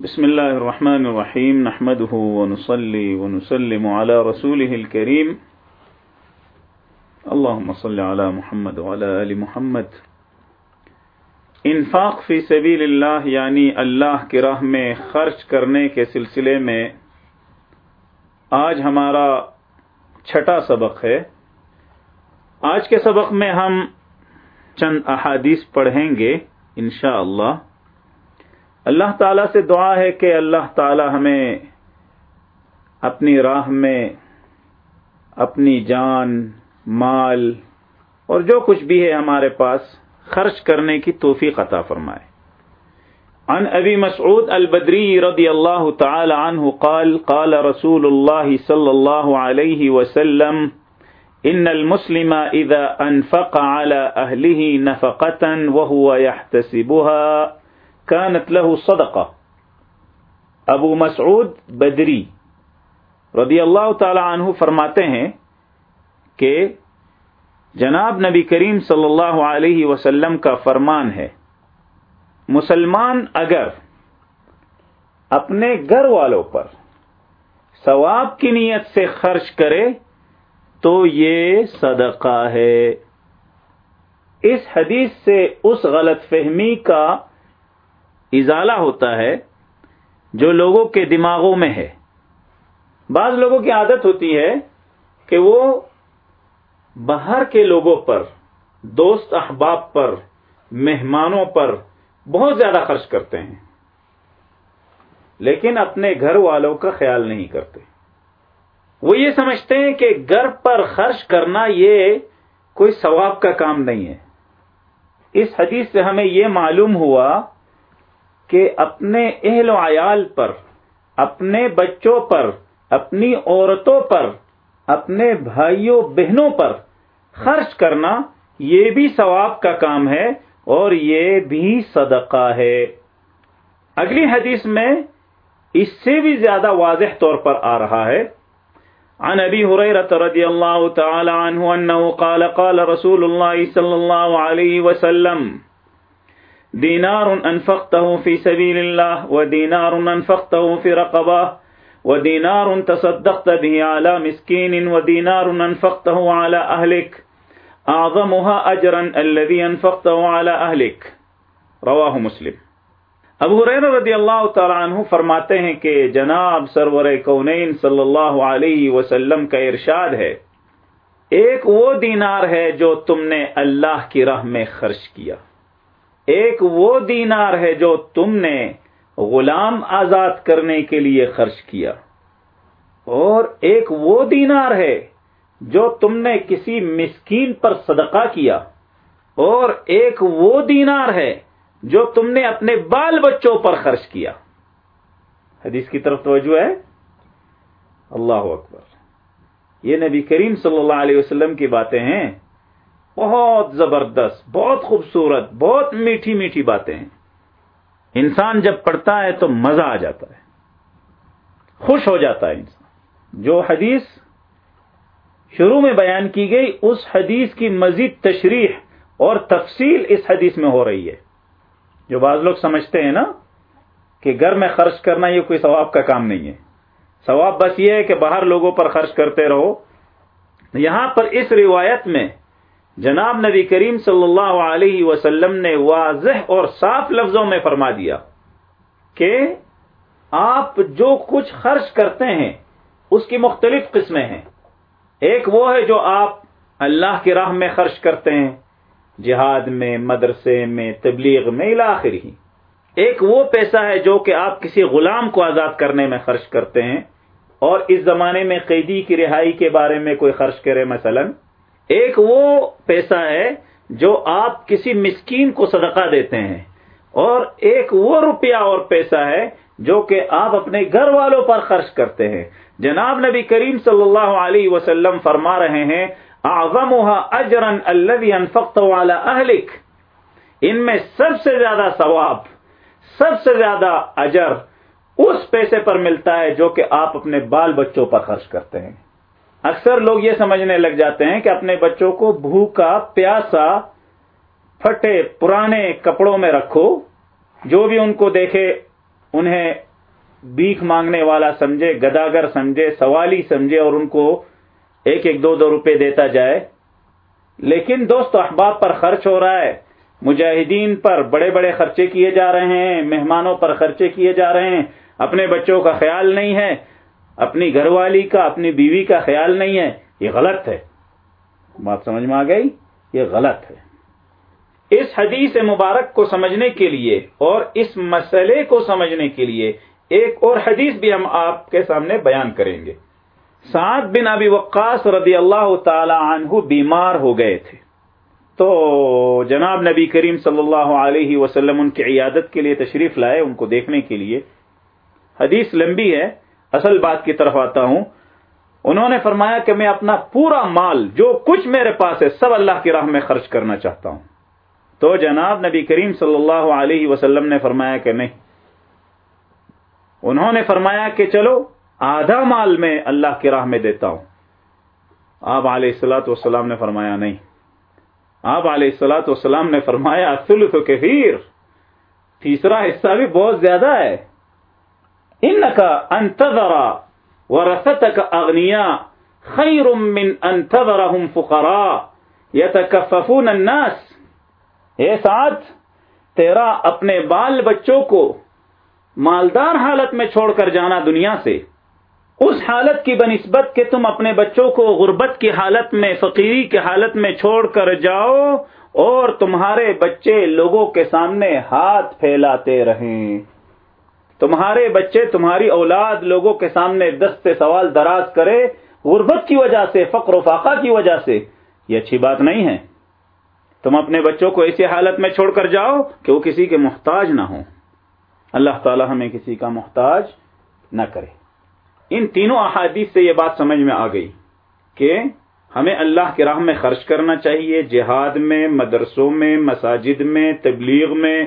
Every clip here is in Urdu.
بسم الله الرحمن الرحيم نحمده ونصلي ونسلم على رسوله الكريم اللهم صل على محمد وعلى آل محمد۔ انفاق فی سبیل اللہ یعنی اللہ کی راہ میں خرچ کرنے کے سلسلے میں آج ہمارا چھٹا سبق ہے۔ آج کے سبق میں ہم چند احادیث پڑھیں گے انشاءاللہ۔ اللہ اللہ تعالی سے دعا ہے کہ اللہ تعالی ہمیں اپنی راہ میں اپنی جان، مال اور جو کچھ بھی ہے ہمارے پاس خرچ کرنے کی توفیق عطا فرمائے۔ عن ابی مسعود البدری رضی اللہ تعالی عنہ قال قال رسول اللہ صلی اللہ علیہ وسلم، ان المسلم اذا انفق على اهله نفقه وهو يحتسبها كانت له صدقہ ابو مسعود بدری رضی اللہ تعالی عنہ فرماتے ہیں کہ جناب نبی کریم صلی اللہ علیہ وسلم کا فرمان ہے، مسلمان اگر اپنے گھر والوں پر ثواب کی نیت سے خرچ کرے تو یہ صدقہ ہے۔ اس حدیث سے اس غلط فہمی کا ازالہ ہوتا ہے جو لوگوں کے دماغوں میں ہے۔ بعض لوگوں کی عادت ہوتی ہے کہ وہ باہر کے لوگوں پر، دوست احباب پر، مہمانوں پر بہت زیادہ خرچ کرتے ہیں۔ لیکن اپنے گھر والوں کا خیال نہیں کرتے۔ وہ یہ سمجھتے ہیں کہ گھر پر خرچ کرنا یہ کوئی ثواب کا کام نہیں ہے۔ اس حدیث سے ہمیں یہ معلوم ہوا کہ اپنے اہل و عیال پر، اپنے بچوں پر، اپنی عورتوں پر، اپنے بھائیوں، بہنوں پر خرچ کرنا یہ بھی ثواب کا کام ہے اور یہ بھی صدقہ ہے۔ اگلی حدیث میں اس سے بھی زیادہ واضح طور پر آ رہا ہے۔ عن ابي هريره رضي الله تعالى عنه انه قال قال رسول الله صلى الله عليه وسلم دینار انفقته في سبيل الله ودينار انفقته في رقبه ودينار تصدقت به على مسكين ودينار انفقته على اهلك اعظمها اجرا الذي انفقته على اهلك رواه مسلم. ابو حریر رضی اللہ تعالی عنہ فرماتے ہیں کہ جناب سرور کونین صلی اللہ علیہ وسلم کا ارشاد ہے، ایک وہ دینار ہے جو تم نے اللہ کی راہ میں خرچ کیا۔ ایک وہ دینار ہے جو تم نے غلام آزاد کرنے کے لیے خرچ کیا۔ اور ایک وہ دینار ہے جو تم نے کسی مسکین پر صدقہ کیا۔ اور ایک وہ دینار ہے جو تم نے اپنے بال بچوں پر خرچ کیا۔ حدیث کی طرف توجہ ہے۔ اللہ اکبر۔ یہ نبی کریم صلی اللہ علیہ وسلم کی باتیں ہیں۔ بہت زبردست، بہت خوبصورت، بہت میٹھی میٹھی باتیں ہیں۔ انسان جب پڑھتا ہے تو مزہ آ جاتا ہے۔ خوش ہو جاتا ہے انسان۔ جو حدیث شروع میں بیان کی گئی، اس حدیث کی مزید تشریح اور تفصیل اس حدیث میں ہو رہی ہے۔ جو بعض لوگ سمجھتے ہیں نا کہ گھر میں خرچ کرنا یہ کوئی ثواب کا کام نہیں ہے۔ ثواب بس یہ ہے کہ باہر لوگوں پر خرچ کرتے رہو۔ یہاں پر اس روایت میں جناب نبی کریم صلی اللہ علیہ وسلم نے واضح اور صاف لفظوں میں فرما دیا کہ آپ جو کچھ خرچ کرتے ہیں، اس کی مختلف قسمیں ہیں۔ ایک وہ ہے جو آپ اللہ کی راہ میں خرچ کرتے ہیں، جہاد میں، مدرسے میں، تبلیغ میں ہی۔ ایک وہ پیسہ ہے جو کہ آپ کسی غلام کو آزاد کرنے میں خرچ کرتے ہیں اور اس زمانے میں قیدی کی رہائی کے بارے میں کوئی خرچ کرے، مثلاً ایک وہ پیسہ ہے جو آپ کسی مسکین کو صدقہ دیتے ہیں اور ایک وہ روپیہ اور پیسہ ہے جو کہ آپ اپنے گھر والوں پر خرچ کرتے ہیں۔ جناب نبی کریم صلی اللہ علیہ وسلم فرما رہے ہیں اجرن والا اہلک ان میں سب سے زیادہ ثواب، سب سے زیادہ اجر اس پیسے پر ملتا ہے جو کہ آپ اپنے بال بچوں پر خرچ کرتے ہیں۔ اکثر لوگ یہ سمجھنے لگ جاتے ہیں کہ اپنے بچوں کو بھوکا، پیاسا، پھٹے، پرانے کپڑوں میں رکھو، جو بھی ان کو دیکھے، انہیں بیک مانگنے والا سمجھے، گداگر سمجھے، سوالی سمجھے اور ان کو ایک ایک دو دو روپے دیتا جائے۔ لیکن دوست، احباب پر خرچ ہو رہا ہے۔ مجاہدین پر بڑے بڑے خرچے کیے جا رہے ہیں، مہمانوں پر خرچے کیے جا رہے ہیں۔ اپنے بچوں کا خیال نہیں ہے۔ اپنی گھر والی کا، اپنی بیوی کا خیال نہیں ہے، یہ غلط ہے۔ بات سمجھ میں آ گئی؟ یہ غلط ہے۔ اس حدیث مبارک کو سمجھنے کے لیے اور اس مسئلے کو سمجھنے کے لیے ایک اور حدیث بھی ہم آپ کے سامنے بیان کریں گے۔ سعد بن ابی وقاص رضی اللہ تعالی عنہ بیمار ہو گئے تھے۔ تو جناب نبی کریم صلی اللہ علیہ وسلم ان کی عیادت کے لیے تشریف لائے، ان کو دیکھنے کے لیے۔ حدیث لمبی ہے اصل بات کی طرف آتا ہوں۔ انہوں نے فرمایا کہ میں اپنا پورا مال، جو کچھ میرے پاس ہے، سب اللہ کی راہ میں خرچ کرنا چاہتا ہوں۔ تو جناب نبی کریم صلی اللہ علیہ وسلم نے فرمایا کہ نہیں۔ انہوں نے فرمایا کہ چلو، آدھا مال میں اللہ کی راہ میں دیتا ہوں۔ آپ علیہ السلاۃ والسلام نے فرمایا نہیں۔ آپ علیہ السلاۃ والسلام نے فرمایا سلف کثیر۔ تیسرا حصہ بھی بہت زیادہ ہے۔ ان کا انتظرا و رست کا اغنیا خیر من فقراء يتكففون الناس. اے ساتھ تیرا اپنے بال بچوں کو مالدار حالت میں چھوڑ کر جانا دنیا سے۔ اس حالت کی بنسبت کہ تم اپنے بچوں کو غربت کی حالت میں، فقیری کی حالت میں چھوڑ کر جاؤ اور تمہارے بچے لوگوں کے سامنے ہاتھ پھیلاتے رہیں۔ تمہارے بچے، تمہاری اولاد لوگوں کے سامنے دست سوال دراز کرے، غربت کی وجہ سے، فقر و فاقہ کی وجہ سے، یہ اچھی بات نہیں ہے۔ تم اپنے بچوں کو ایسی حالت میں چھوڑ کر جاؤ کہ وہ کسی کے محتاج نہ ہوں۔ اللہ تعالی ہمیں کسی کا محتاج نہ کرے۔ ان تینوں احادیث سے یہ بات سمجھ میں آ گئی کہ ہمیں اللہ کی راہ میں خرچ کرنا چاہیے، جہاد میں، مدرسوں میں، مساجد میں، تبلیغ میں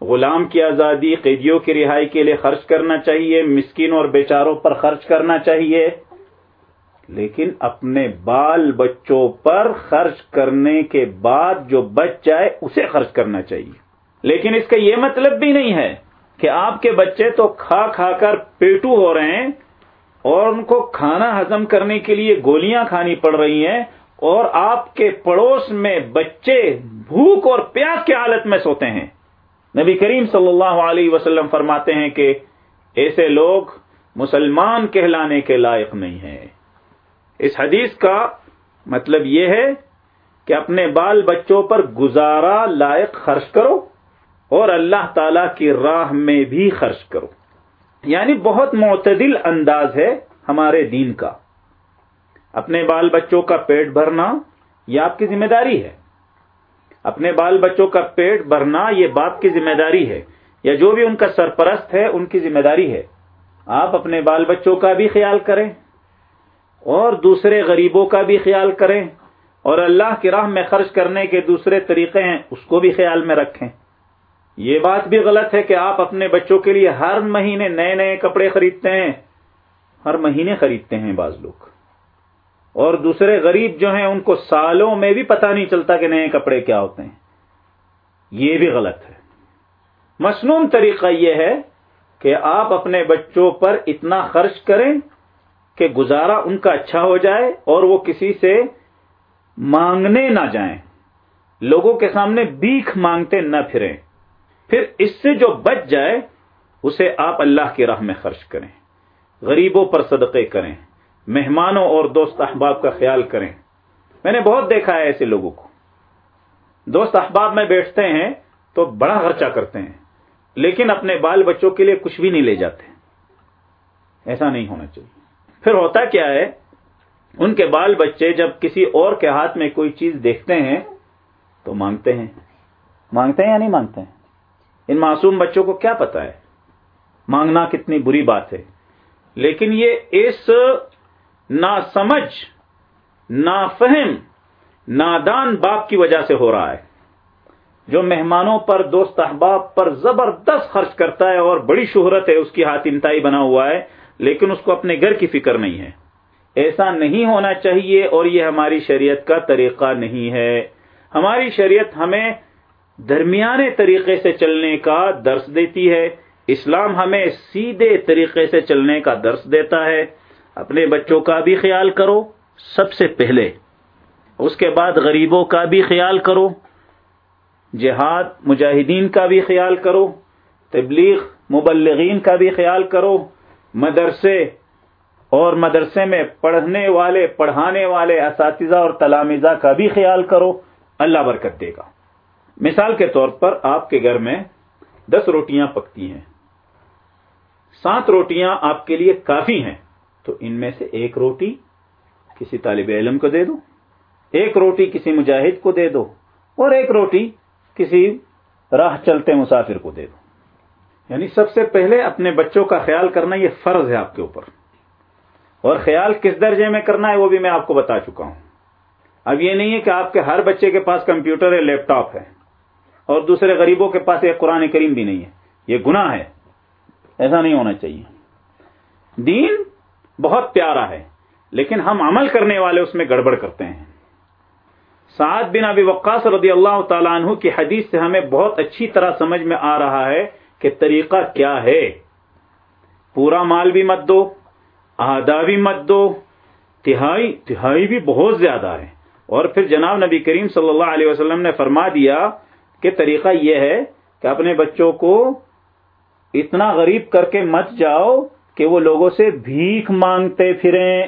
غلام کی آزادی، قیدیوں کی رہائی کے لیے خرچ کرنا چاہیے مسکین اور بیچاروں پر خرچ کرنا چاہیے، لیکن اپنے بال بچوں پر خرچ کرنے کے بعد جو بچ جائے، اسے خرچ کرنا چاہیے۔ لیکن اس کا یہ مطلب بھی نہیں ہے کہ آپ کے بچے تو کھا کھا کر پیٹو ہو رہے ہیں اور ان کو کھانا ہزم کرنے کے لیے گولیاں کھانی پڑ رہی ہیں اور آپ کے پڑوس میں بچے بھوک اور پیاس کی حالت میں سوتے ہیں۔ نبی کریم صلی اللہ علیہ وسلم فرماتے ہیں کہ ایسے لوگ مسلمان کہلانے کے لائق نہیں ہیں۔ اس حدیث کا مطلب یہ ہے کہ اپنے بال بچوں پر گزارا لائق خرچ کرو اور اللہ تعالی کی راہ میں بھی خرچ کرو۔ یعنی بہت معتدل انداز ہے ہمارے دین کا۔ اپنے بال بچوں کا پیٹ بھرنا یہ آپ کی ذمہ داری ہے۔ اپنے بال بچوں کا پیٹ بھرنا یہ باپ کی ذمہ داری ہے، یا جو بھی ان کا سرپرست ہے، ان کی ذمہ داری ہے۔ آپ اپنے بال بچوں کا بھی خیال کریں اور دوسرے غریبوں کا بھی خیال کریں اور اللہ کی راہ میں خرچ کرنے کے دوسرے طریقے ہیں، اس کو بھی خیال میں رکھیں۔ یہ بات بھی غلط ہے کہ آپ اپنے بچوں کے لیے ہر مہینے نئے نئے کپڑے خریدتے ہیں۔ ہر مہینے خریدتے ہیں بعض لوگ۔ اور دوسرے غریب جو ہیں ان کو سالوں میں بھی پتہ نہیں چلتا کہ نئے کپڑے کیا ہوتے ہیں۔ یہ بھی غلط ہے۔ مصنون طریقہ یہ ہے کہ آپ اپنے بچوں پر اتنا خرچ کریں کہ گزارا ان کا اچھا ہو جائے اور وہ کسی سے مانگنے نہ جائیں۔ لوگوں کے سامنے بیک مانگتے نہ پھریں۔ پھر اس سے جو بچ جائے، اسے آپ اللہ کی راہ میں خرچ کریں۔ غریبوں پر صدقے کریں۔ مہمانوں اور دوست احباب کا خیال کریں۔ میں نے بہت دیکھا ہے ایسے لوگوں کو۔ دوست احباب میں بیٹھتے ہیں تو بڑا خرچہ کرتے ہیں، لیکن اپنے بال بچوں کے لیے کچھ بھی نہیں لے جاتے۔ ایسا نہیں ہونا چاہیے۔ پھر ہوتا کیا ہے، ان کے بال بچے جب کسی اور کے ہاتھ میں کوئی چیز دیکھتے ہیں تو مانگتے ہیں۔ مانگتے ہیں یا نہیں مانگتے ہیں؟ ان معصوم بچوں کو کیا پتا ہے؟ مانگنا کتنی بری بات ہے۔ لیکن یہ اس نا سمجھ، نا فہم نادان باپ کی وجہ سے ہو رہا ہے۔ جو مہمانوں پر دوست احباب پر زبردست خرچ کرتا ہے اور بڑی شہرت ہے، اس کی ہاتھ انتہائی بنا ہوا ہے، لیکن اس کو اپنے گھر کی فکر نہیں ہے۔ ایسا نہیں ہونا چاہیے اور یہ ہماری شریعت کا طریقہ نہیں ہے۔ ہماری شریعت ہمیں درمیانے طریقے سے چلنے کا درس دیتی ہے۔ اسلام ہمیں سیدھے طریقے سے چلنے کا درس دیتا ہے۔ اپنے بچوں کا بھی خیال کرو، سب سے پہلے۔ اس کے بعد غریبوں کا بھی خیال کرو۔ جہاد، مجاہدین کا بھی خیال کرو۔ تبلیغ، مبلغین کا بھی خیال کرو۔ مدرسے اور مدرسے میں پڑھنے والے، پڑھانے والے اساتذہ اور تلامزہ کا بھی خیال کرو۔ اللہ برکت دے گا۔ مثال کے طور پر آپ کے گھر میں دس روٹیاں پکتی ہیں۔ سات روٹیاں آپ کے لیے کافی ہیں۔ تو ان میں سے ایک روٹی کسی طالب علم کو دے دو، ایک روٹی کسی مجاہد کو دے دو، اور ایک روٹی کسی راہ چلتے مسافر کو دے دو۔ یعنی سب سے پہلے اپنے بچوں کا خیال کرنا یہ فرض ہے آپ کے اوپر۔ اور خیال کس درجے میں کرنا ہے وہ بھی میں آپ کو بتا چکا ہوں۔ اب یہ نہیں ہے کہ آپ کے ہر بچے کے پاس کمپیوٹر ہے، لیپ ٹاپ ہے، اور دوسرے غریبوں کے پاس ایک قرآن کریم بھی نہیں ہے۔ یہ گناہ ہے، ایسا نہیں ہونا چاہیے۔ دین بہت پیارا ہے، لیکن ہم عمل کرنے والے اس میں گڑبڑ کرتے ہیں۔ سعد بن ابی وقاص رضی اللہ تعالیٰ عنہ کی حدیث سے ہمیں بہت اچھی طرح سمجھ میں آ رہا ہے کہ طریقہ کیا ہے۔ پورا مال بھی مت دو، آدھا بھی مت دو، تہائی تہائی بھی بہت زیادہ ہے۔ اور پھر جناب نبی کریم صلی اللہ علیہ وسلم نے فرما دیا کہ طریقہ یہ ہے کہ اپنے بچوں کو اتنا غریب کر کے مت جاؤ کہ وہ لوگوں سے بھیک مانگتے پھریں